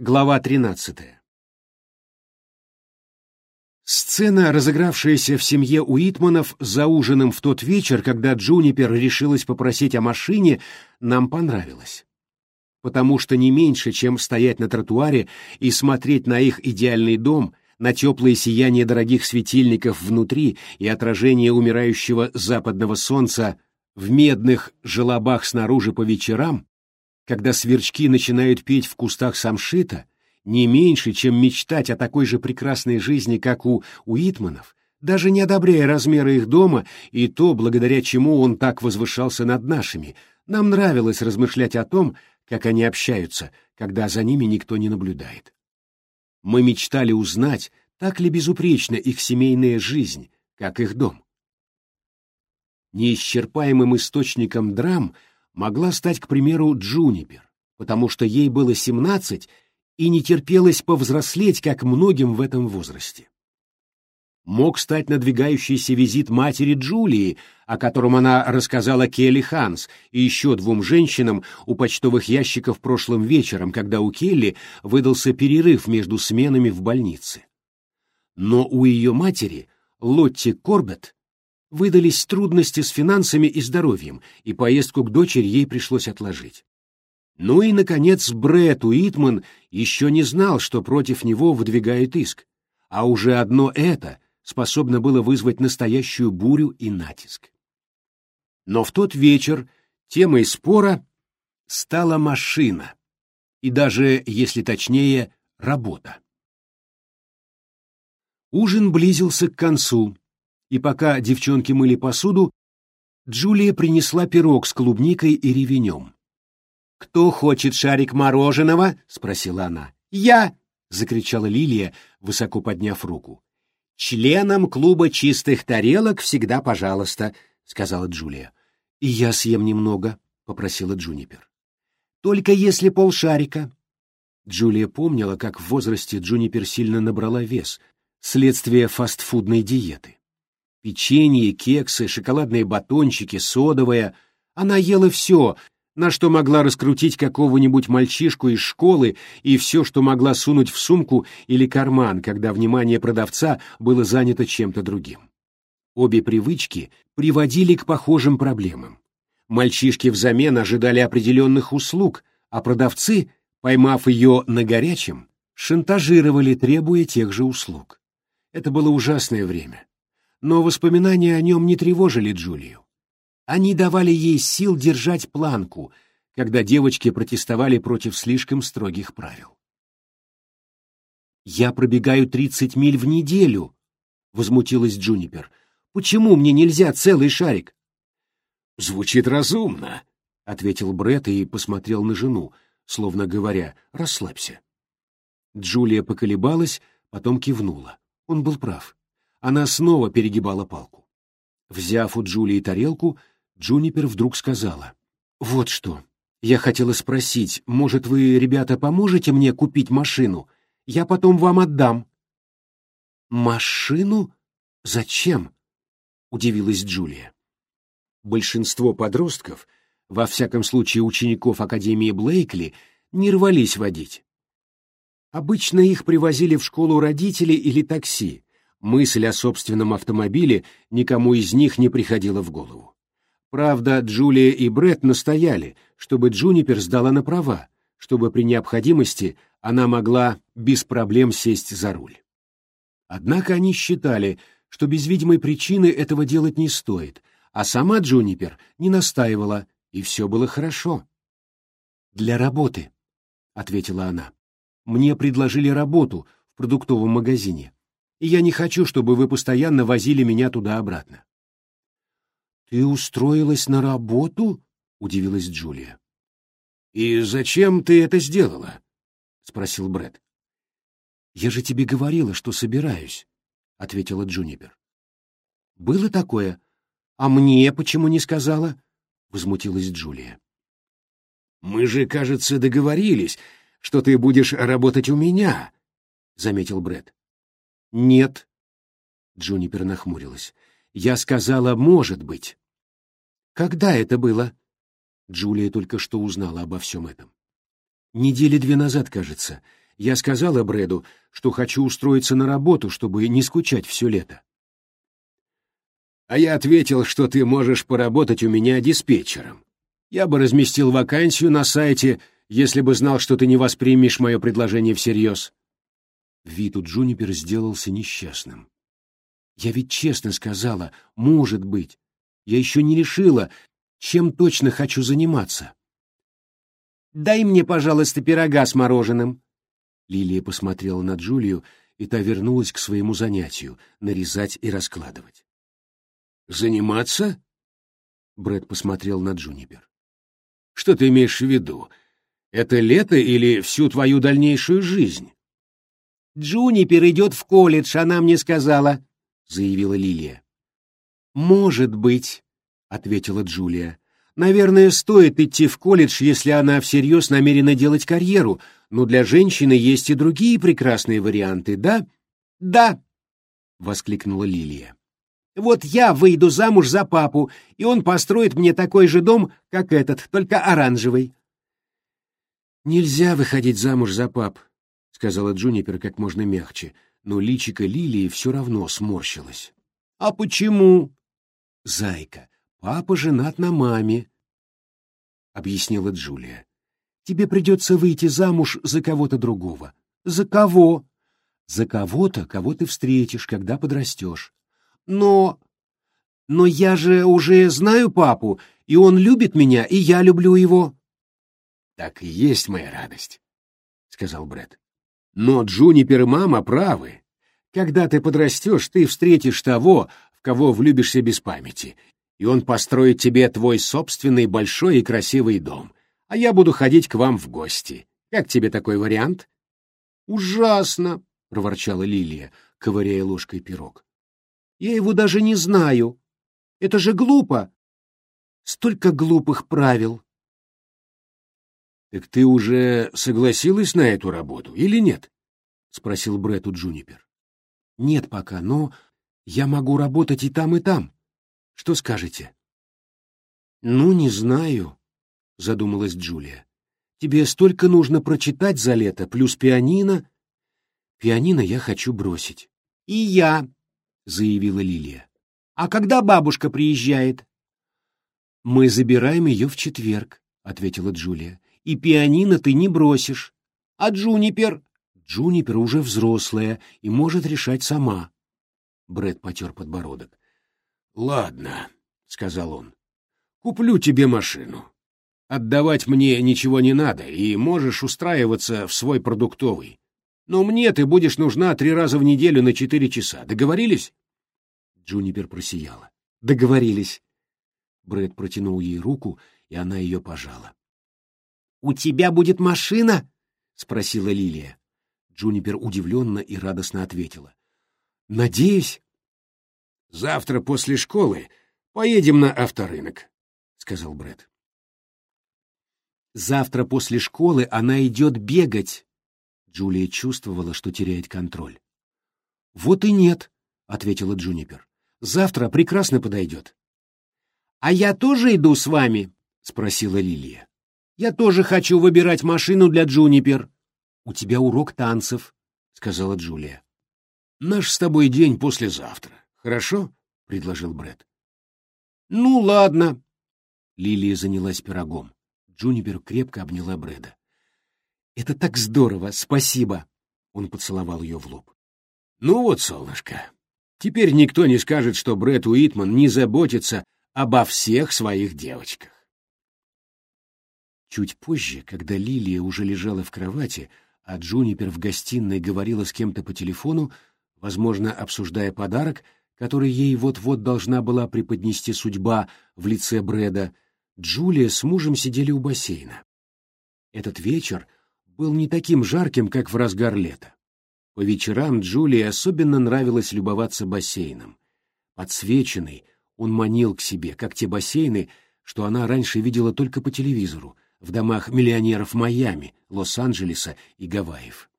Глава 13. Сцена, разыгравшаяся в семье Уитманов за ужином в тот вечер, когда Джунипер решилась попросить о машине, нам понравилась. Потому что не меньше, чем стоять на тротуаре и смотреть на их идеальный дом, на теплое сияние дорогих светильников внутри и отражение умирающего западного солнца в медных желобах снаружи по вечерам, когда сверчки начинают петь в кустах самшита, не меньше, чем мечтать о такой же прекрасной жизни, как у Уитманов, даже не одобряя размеры их дома и то, благодаря чему он так возвышался над нашими, нам нравилось размышлять о том, как они общаются, когда за ними никто не наблюдает. Мы мечтали узнать, так ли безупречна их семейная жизнь, как их дом. Неисчерпаемым источником драм — могла стать, к примеру, Джунипер, потому что ей было семнадцать и не терпелось повзрослеть, как многим в этом возрасте. Мог стать надвигающийся визит матери Джулии, о котором она рассказала Келли Ханс и еще двум женщинам у почтовых ящиков прошлым вечером, когда у Келли выдался перерыв между сменами в больнице. Но у ее матери, Лотти Корбетт, выдались трудности с финансами и здоровьем, и поездку к дочери ей пришлось отложить. Ну и, наконец, Брэд Уитман еще не знал, что против него выдвигают иск, а уже одно это способно было вызвать настоящую бурю и натиск. Но в тот вечер темой спора стала машина, и даже, если точнее, работа. Ужин близился к концу, и пока девчонки мыли посуду, Джулия принесла пирог с клубникой и ревенем. «Кто хочет шарик мороженого?» — спросила она. «Я!» — закричала Лилия, высоко подняв руку. «Членам клуба чистых тарелок всегда пожалуйста», — сказала Джулия. «И я съем немного», — попросила Джунипер. «Только если полшарика». Джулия помнила, как в возрасте Джунипер сильно набрала вес, следствие фастфудной диеты. Печенье, кексы, шоколадные батончики, содовое. Она ела все, на что могла раскрутить какого-нибудь мальчишку из школы и все, что могла сунуть в сумку или карман, когда внимание продавца было занято чем-то другим. Обе привычки приводили к похожим проблемам. Мальчишки взамен ожидали определенных услуг, а продавцы, поймав ее на горячем, шантажировали, требуя тех же услуг. Это было ужасное время но воспоминания о нем не тревожили Джулию. Они давали ей сил держать планку, когда девочки протестовали против слишком строгих правил. «Я пробегаю тридцать миль в неделю», — возмутилась Джунипер. «Почему мне нельзя целый шарик?» «Звучит разумно», — ответил Бред и посмотрел на жену, словно говоря, «расслабься». Джулия поколебалась, потом кивнула. Он был прав она снова перегибала палку. Взяв у Джулии тарелку, Джунипер вдруг сказала, «Вот что, я хотела спросить, может, вы, ребята, поможете мне купить машину? Я потом вам отдам». «Машину? Зачем?» — удивилась Джулия. Большинство подростков, во всяком случае учеников Академии Блейкли, не рвались водить. Обычно их привозили в школу родители или такси, мысль о собственном автомобиле никому из них не приходила в голову. Правда, Джулия и Бред настояли, чтобы Джунипер сдала на права, чтобы при необходимости она могла без проблем сесть за руль. Однако они считали, что без видимой причины этого делать не стоит, а сама Джунипер не настаивала, и все было хорошо. «Для работы», — ответила она. «Мне предложили работу в продуктовом магазине и я не хочу, чтобы вы постоянно возили меня туда-обратно. «Ты устроилась на работу?» — удивилась Джулия. «И зачем ты это сделала?» — спросил Бред. «Я же тебе говорила, что собираюсь», — ответила Джунипер. «Было такое? А мне почему не сказала?» — возмутилась Джулия. «Мы же, кажется, договорились, что ты будешь работать у меня», — заметил Бред. «Нет», — Джунипер нахмурилась. «Я сказала, может быть». «Когда это было?» Джулия только что узнала обо всем этом. «Недели две назад, кажется. Я сказала Брэду, что хочу устроиться на работу, чтобы не скучать все лето. А я ответил, что ты можешь поработать у меня диспетчером. Я бы разместил вакансию на сайте, если бы знал, что ты не воспримешь мое предложение всерьез. Вид у Джунипер сделался несчастным. Я ведь честно сказала, может быть. Я еще не решила, чем точно хочу заниматься. «Дай мне, пожалуйста, пирога с мороженым». Лилия посмотрела на Джулию, и та вернулась к своему занятию — нарезать и раскладывать. «Заниматься?» Брэд посмотрел на Джунипер. «Что ты имеешь в виду? Это лето или всю твою дальнейшую жизнь?» «Джунипер идет в колледж, она мне сказала», — заявила Лилия. «Может быть», — ответила Джулия. «Наверное, стоит идти в колледж, если она всерьез намерена делать карьеру, но для женщины есть и другие прекрасные варианты, да?» «Да», — воскликнула Лилия. «Вот я выйду замуж за папу, и он построит мне такой же дом, как этот, только оранжевый». «Нельзя выходить замуж за пап», — сказала Джунипер как можно мягче, но личико Лилии все равно сморщилось. «А почему?» «Зайка, папа женат на маме», — объяснила Джулия. «Тебе придется выйти замуж за кого-то другого». «За кого?» «За кого-то, кого ты встретишь, когда подрастешь». «Но...» «Но я же уже знаю папу, и он любит меня, и я люблю его». «Так и есть моя радость», — сказал Брэд. «Но Джунипер и мама правы. Когда ты подрастешь, ты встретишь того, в кого влюбишься без памяти, и он построит тебе твой собственный большой и красивый дом, а я буду ходить к вам в гости. Как тебе такой вариант?» «Ужасно!» — проворчала Лилия, ковыряя ложкой пирог. «Я его даже не знаю. Это же глупо. Столько глупых правил». «Так ты уже согласилась на эту работу или нет?» — спросил Брэд у Джунипер. «Нет пока, но я могу работать и там, и там. Что скажете?» «Ну, не знаю», — задумалась Джулия. «Тебе столько нужно прочитать за лето, плюс пианино». «Пианино я хочу бросить». «И я», — заявила Лилия. «А когда бабушка приезжает?» «Мы забираем ее в четверг», — ответила Джулия и пианино ты не бросишь. А Джунипер? Джунипер уже взрослая и может решать сама. Бред потер подбородок. «Ладно», — сказал он, — «куплю тебе машину. Отдавать мне ничего не надо, и можешь устраиваться в свой продуктовый. Но мне ты будешь нужна три раза в неделю на четыре часа. Договорились?» Джунипер просияла. «Договорились». Брэд протянул ей руку, и она ее пожала. «У тебя будет машина?» — спросила Лилия. Джунипер удивленно и радостно ответила. «Надеюсь». «Завтра после школы поедем на авторынок», — сказал Брэд. «Завтра после школы она идет бегать». Джулия чувствовала, что теряет контроль. «Вот и нет», — ответила Джунипер. «Завтра прекрасно подойдет». «А я тоже иду с вами?» — спросила Лилия. Я тоже хочу выбирать машину для Джунипер. У тебя урок танцев, сказала Джулия. Наш с тобой день послезавтра. Хорошо? предложил Бред. Ну ладно. Лилия занялась пирогом. Джунипер крепко обняла Брэда. «Это так здорово! Спасибо!» Он поцеловал ее в лоб. «Ну вот, солнышко, теперь никто не скажет, что Брэд Уитман не заботится обо всех своих девочках. Чуть позже, когда Лилия уже лежала в кровати, а Джунипер в гостиной говорила с кем-то по телефону, возможно, обсуждая подарок, который ей вот-вот должна была преподнести судьба в лице Брэда, Джулия с мужем сидели у бассейна. Этот вечер был не таким жарким, как в разгар лета. По вечерам Джулии особенно нравилось любоваться бассейном. Подсвеченный, он манил к себе, как те бассейны, что она раньше видела только по телевизору, в домах миллионеров Майами, Лос-Анджелеса и Гавайев.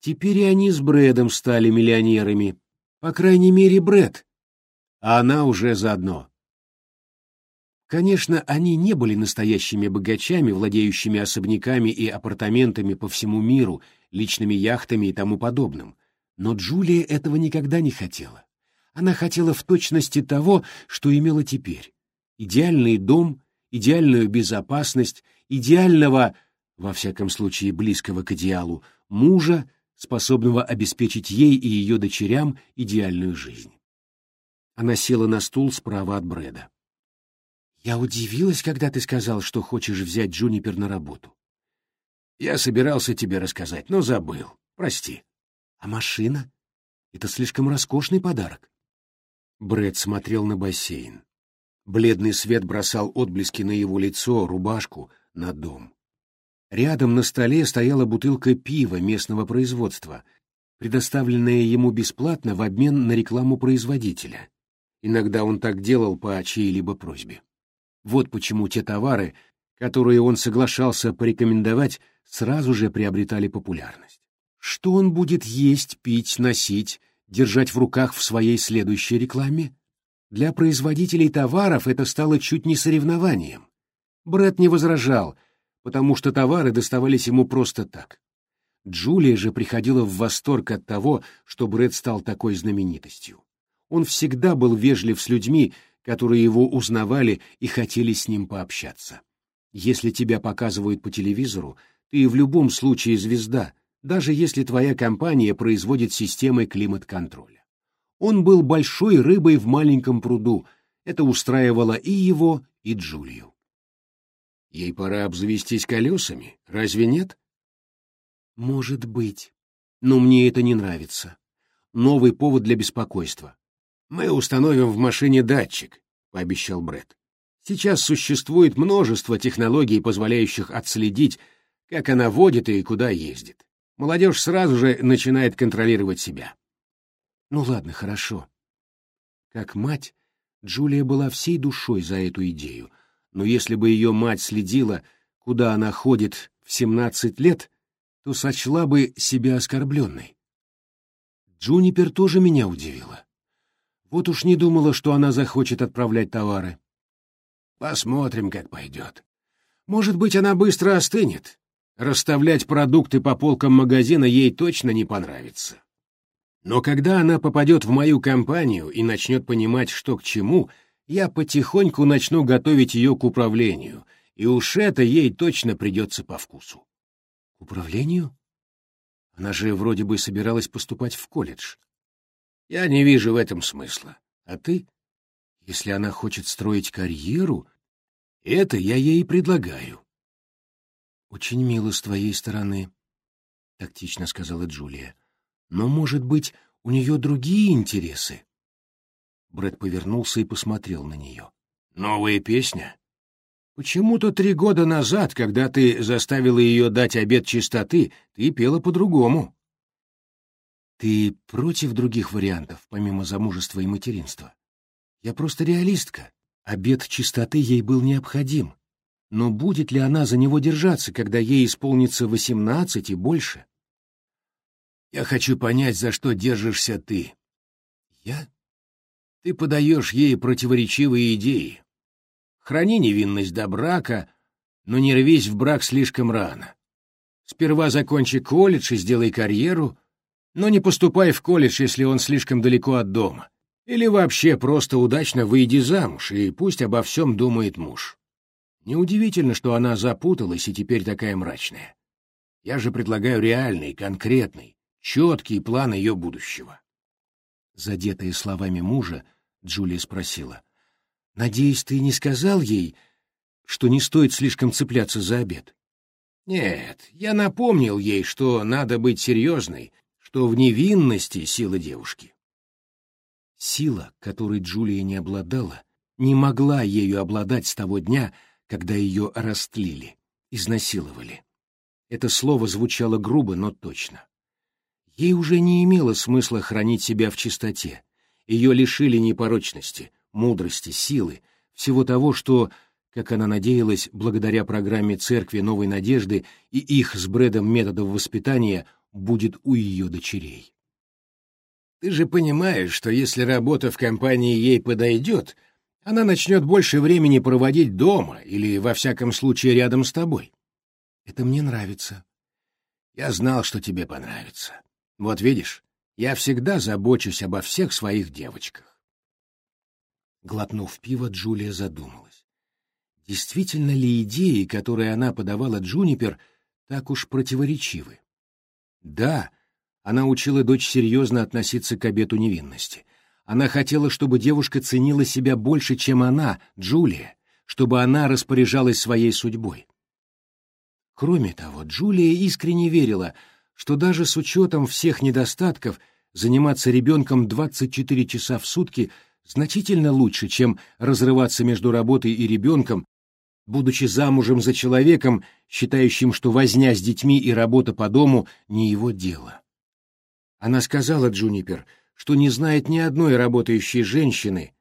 Теперь и они с Брэдом стали миллионерами, по крайней мере, Брэд, а она уже заодно. Конечно, они не были настоящими богачами, владеющими особняками и апартаментами по всему миру, личными яхтами и тому подобным, но Джулия этого никогда не хотела. Она хотела в точности того, что имела теперь. Идеальный дом, идеальную безопасность, идеального, во всяком случае близкого к идеалу, мужа, способного обеспечить ей и ее дочерям идеальную жизнь. Она села на стул справа от Брэда. «Я удивилась, когда ты сказал, что хочешь взять Джунипер на работу». «Я собирался тебе рассказать, но забыл. Прости». «А машина? Это слишком роскошный подарок». Брэд смотрел на бассейн. Бледный свет бросал отблески на его лицо, рубашку, на дом. Рядом на столе стояла бутылка пива местного производства, предоставленная ему бесплатно в обмен на рекламу производителя. Иногда он так делал по чьей-либо просьбе. Вот почему те товары, которые он соглашался порекомендовать, сразу же приобретали популярность. Что он будет есть, пить, носить, держать в руках в своей следующей рекламе? Для производителей товаров это стало чуть не соревнованием. Брэд не возражал, потому что товары доставались ему просто так. Джулия же приходила в восторг от того, что Брэд стал такой знаменитостью. Он всегда был вежлив с людьми, которые его узнавали и хотели с ним пообщаться. Если тебя показывают по телевизору, ты в любом случае звезда, даже если твоя компания производит системы климат-контроля. Он был большой рыбой в маленьком пруду, это устраивало и его, и Джулию. Ей пора обзавестись колесами, разве нет? Может быть. Но мне это не нравится. Новый повод для беспокойства. Мы установим в машине датчик, пообещал Бред. Сейчас существует множество технологий, позволяющих отследить, как она водит и куда ездит. Молодежь сразу же начинает контролировать себя. Ну ладно, хорошо. Как мать, Джулия была всей душой за эту идею, но если бы ее мать следила, куда она ходит в семнадцать лет, то сочла бы себя оскорбленной. Джунипер тоже меня удивила. Вот уж не думала, что она захочет отправлять товары. Посмотрим, как пойдет. Может быть, она быстро остынет. Расставлять продукты по полкам магазина ей точно не понравится. Но когда она попадет в мою компанию и начнет понимать, что к чему, я потихоньку начну готовить ее к управлению, и уж это ей точно придется по вкусу. К управлению? Она же вроде бы собиралась поступать в колледж. Я не вижу в этом смысла. А ты? Если она хочет строить карьеру, это я ей предлагаю. Очень мило с твоей стороны, — тактично сказала Джулия. Но, может быть, у нее другие интересы? Брэд повернулся и посмотрел на нее. «Новая песня? Почему-то три года назад, когда ты заставила ее дать обет чистоты, ты пела по-другому». Ты против других вариантов, помимо замужества и материнства? Я просто реалистка. Обед чистоты ей был необходим. Но будет ли она за него держаться, когда ей исполнится восемнадцать и больше? Я хочу понять, за что держишься ты. Я? Ты подаешь ей противоречивые идеи. Храни невинность до брака, но не рвись в брак слишком рано. Сперва закончи колледж и сделай карьеру, но не поступай в колледж, если он слишком далеко от дома. Или вообще просто удачно выйди замуж, и пусть обо всем думает муж. Неудивительно, что она запуталась и теперь такая мрачная. Я же предлагаю реальный, конкретный, четкий план ее будущего. Задетая словами мужа, Джулия спросила. «Надеюсь, ты не сказал ей, что не стоит слишком цепляться за обед?» «Нет, я напомнил ей, что надо быть серьезной что в невинности сила девушки. Сила, которой Джулия не обладала, не могла ею обладать с того дня, когда ее растлили, изнасиловали. Это слово звучало грубо, но точно. Ей уже не имело смысла хранить себя в чистоте. Ее лишили непорочности, мудрости, силы, всего того, что, как она надеялась, благодаря программе Церкви Новой Надежды и их с Брэдом методов воспитания будет у ее дочерей. Ты же понимаешь, что если работа в компании ей подойдет, она начнет больше времени проводить дома или, во всяком случае, рядом с тобой. Это мне нравится. Я знал, что тебе понравится. Вот видишь, я всегда забочусь обо всех своих девочках. Глотнув пиво, Джулия задумалась. Действительно ли идеи, которые она подавала Джунипер, так уж противоречивы? Да, она учила дочь серьезно относиться к обету невинности. Она хотела, чтобы девушка ценила себя больше, чем она, Джулия, чтобы она распоряжалась своей судьбой. Кроме того, Джулия искренне верила, что даже с учетом всех недостатков заниматься ребенком 24 часа в сутки значительно лучше, чем разрываться между работой и ребенком, будучи замужем за человеком, считающим, что возня с детьми и работа по дому не его дело. Она сказала Джунипер, что не знает ни одной работающей женщины,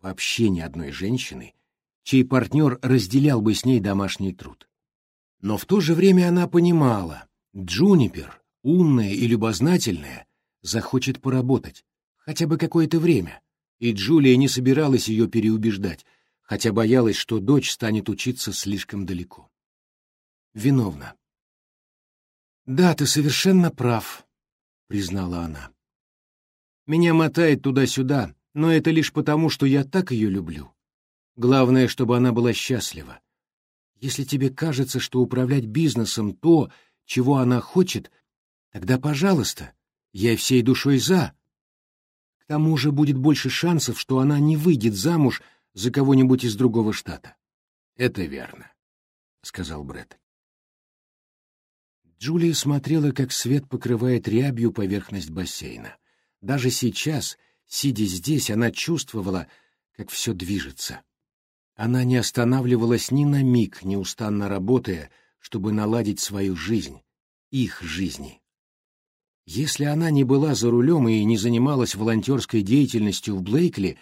вообще ни одной женщины, чей партнер разделял бы с ней домашний труд. Но в то же время она понимала, Джунипер, умная и любознательная, захочет поработать, хотя бы какое-то время, и Джулия не собиралась ее переубеждать, хотя боялась, что дочь станет учиться слишком далеко. Виновна. «Да, ты совершенно прав», — признала она. «Меня мотает туда-сюда, но это лишь потому, что я так ее люблю. Главное, чтобы она была счастлива. Если тебе кажется, что управлять бизнесом то, чего она хочет, тогда, пожалуйста, я всей душой за. К тому же будет больше шансов, что она не выйдет замуж за кого-нибудь из другого штата. Это верно, сказал Бред. Джулия смотрела, как свет покрывает рябью поверхность бассейна. Даже сейчас, сидя здесь, она чувствовала, как все движется. Она не останавливалась ни на миг, неустанно работая, чтобы наладить свою жизнь, их жизни. Если она не была за рулем и не занималась волонтерской деятельностью в Блейкли,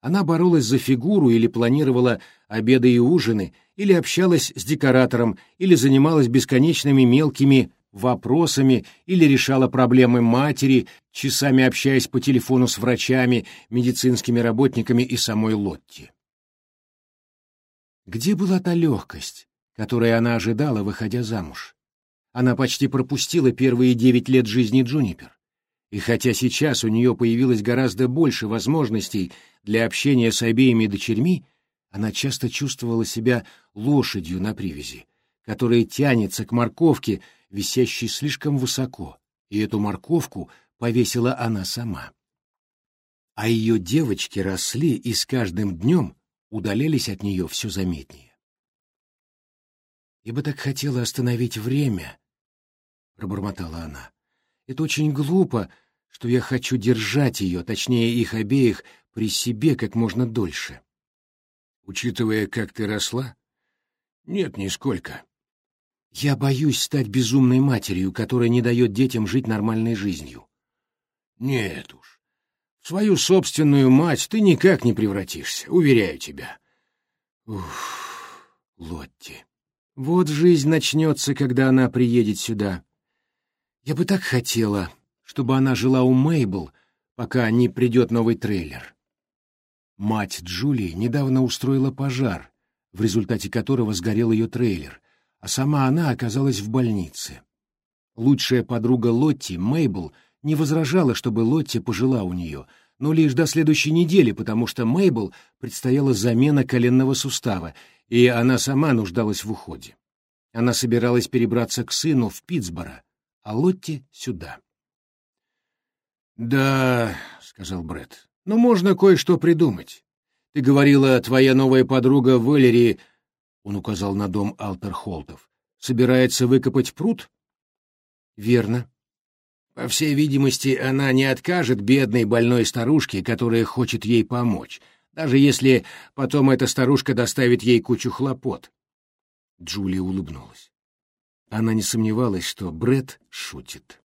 она боролась за фигуру или планировала обеды и ужины, или общалась с декоратором, или занималась бесконечными мелкими вопросами, или решала проблемы матери, часами общаясь по телефону с врачами, медицинскими работниками и самой Лотти. Где была та легкость, которой она ожидала, выходя замуж? Она почти пропустила первые девять лет жизни Джунипер. И хотя сейчас у нее появилось гораздо больше возможностей для общения с обеими дочерьми, она часто чувствовала себя лошадью на привязи, которая тянется к морковке, висящей слишком высоко, и эту морковку повесила она сама. А ее девочки росли и с каждым днем удалялись от нее все заметнее. «Я бы так хотела остановить время», — пробормотала она. «Это очень глупо, что я хочу держать ее, точнее их обеих, при себе как можно дольше». «Учитывая, как ты росла?» «Нет, нисколько». «Я боюсь стать безумной матерью, которая не дает детям жить нормальной жизнью». «Нет уж. В свою собственную мать ты никак не превратишься, уверяю тебя». «Уф, Лотти». Вот жизнь начнется, когда она приедет сюда. Я бы так хотела, чтобы она жила у Мейбл, пока не придет новый трейлер. Мать Джулии недавно устроила пожар, в результате которого сгорел ее трейлер, а сама она оказалась в больнице. Лучшая подруга Лотти, Мейбл, не возражала, чтобы Лотти пожила у нее, но лишь до следующей недели, потому что Мейбл предстояла замена коленного сустава, и она сама нуждалась в уходе. Она собиралась перебраться к сыну в Питтсборо, а Лотти — сюда. «Да», — сказал Бред, — «но можно кое-что придумать. Ты говорила, твоя новая подруга Валери, — он указал на дом Алтерхолтов, — собирается выкопать пруд?» «Верно», по всей видимости, она не откажет бедной больной старушке, которая хочет ей помочь, даже если потом эта старушка доставит ей кучу хлопот. Джулия улыбнулась. Она не сомневалась, что Бред шутит.